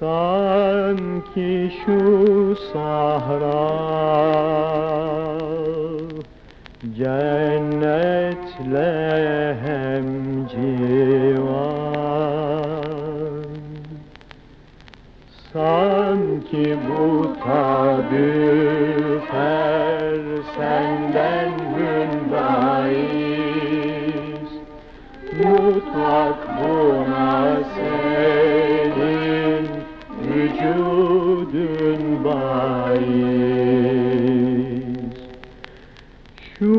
Sanki şu sahra cennetle hemcivar Sanki bu tabüfer senden mündayız Mutlak buna senin vücudun bahis Şu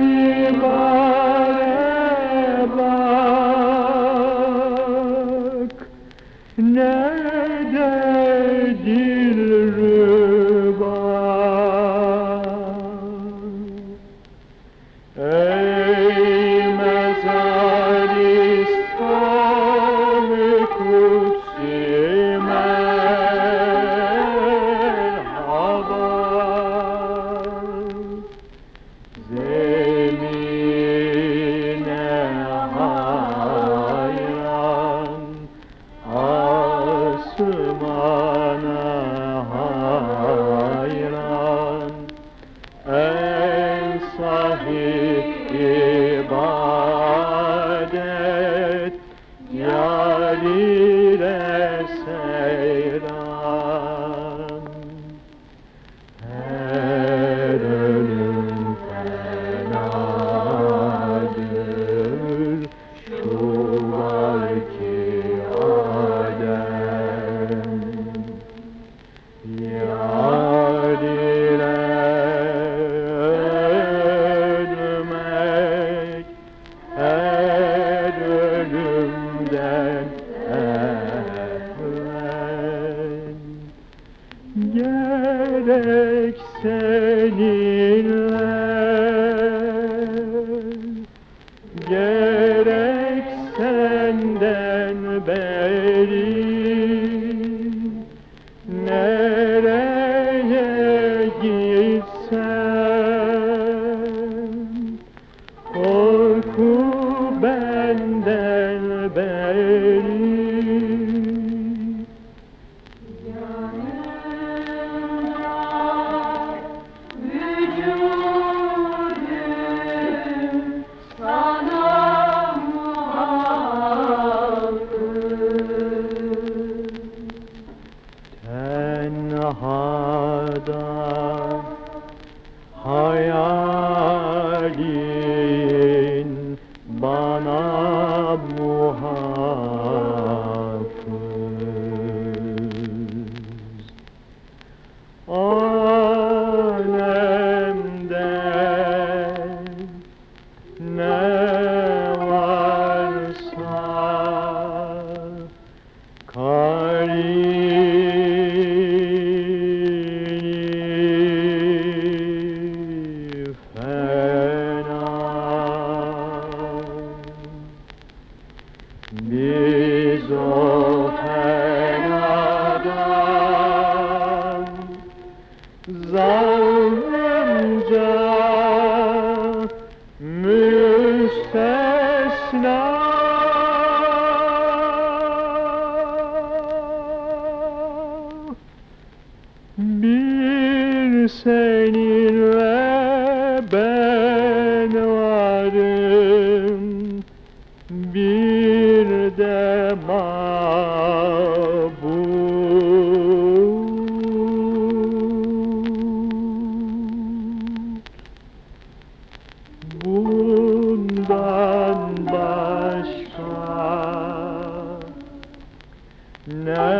ibare bak Nerede dilruba Ey Gerek seninle. Gerek senden beri senin ve ben varım. Bir de mabut bundan başka ne